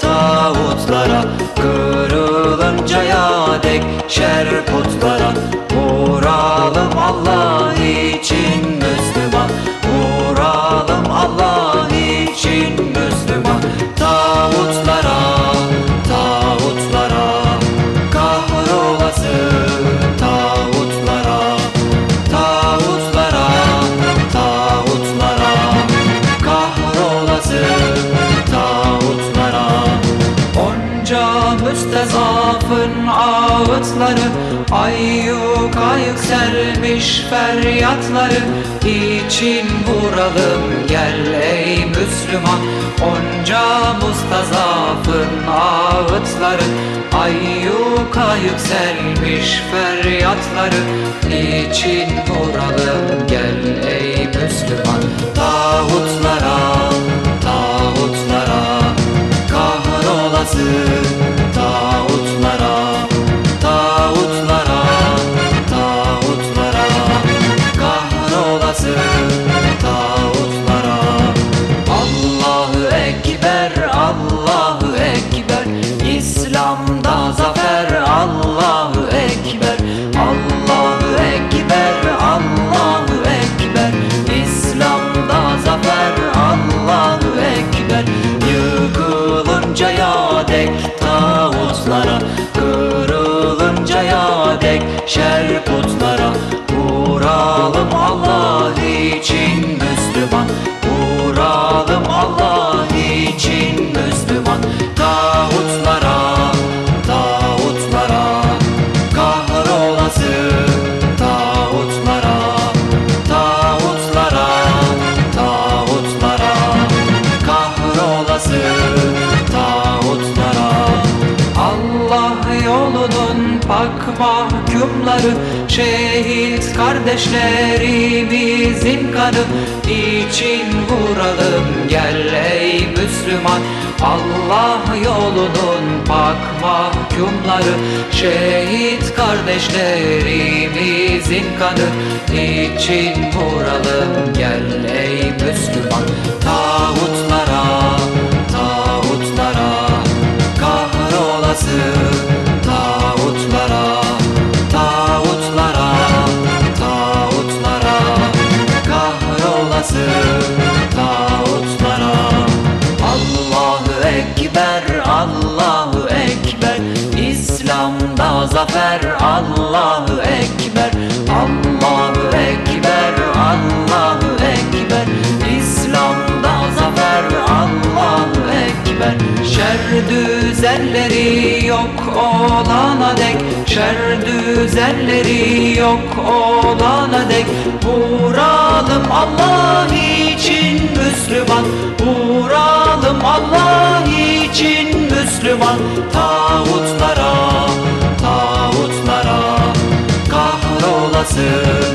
tağutlara Kırılıncaya dek şer putlara Vuralım Allah müstezafın ağıtları Ayyuka yükselmiş feryatları. İçin vuralım gel ey Müslüman. Onca mustazafın ağıtları Ayyuka yükselmiş feryatları. İçin vuralım gel ey Müslüman Yıkılıncaya dek tağutlara Kırılıncaya dek şer putlara. Vuralım Allah için Müslüman mahkumları Şehit kardeşlerimizin kanı. İçin vuralım? Gel ey Müslüman. Allah yolunun pak mahkumları Şehit kardeşlerimizin kanı. İçin vuralım? Gel ey Müslüman. Tağutlara, tağutlara kahrolası kahrolası tağutlara Allahu Ekber Allahu Ekber. İslam'da zafer Allahu Ekber. Allahu dek Şer düzenleri yok olana dek. Vuralım Allah için Müslüman Vuralım Allah için Müslüman. Tağutlara, tağutlara Kahrolası